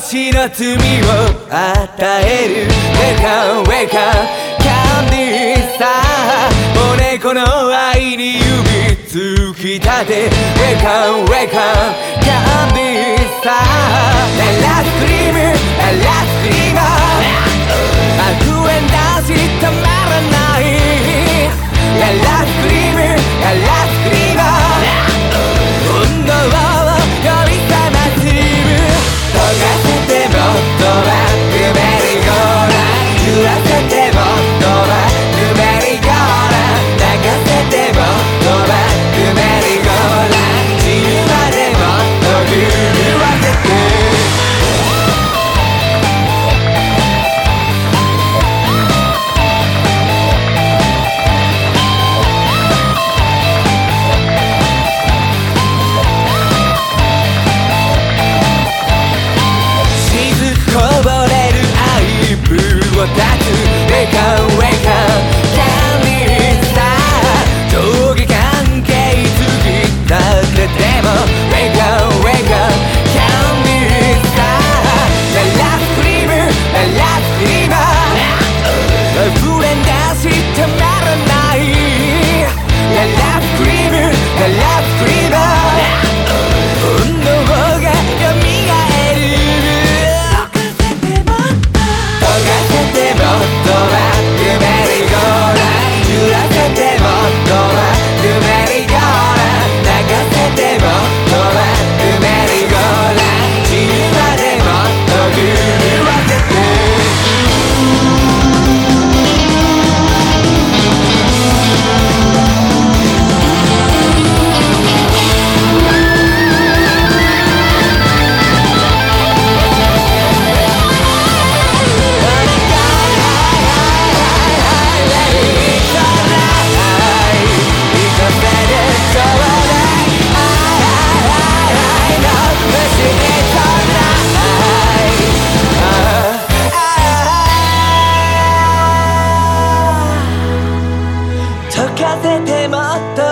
しの罪を与える。Welcome welcome キャンディーさお猫の愛に指突き立て。Welcome welcome キャンディーさラスク立つ Wake up, wake up かせてもっと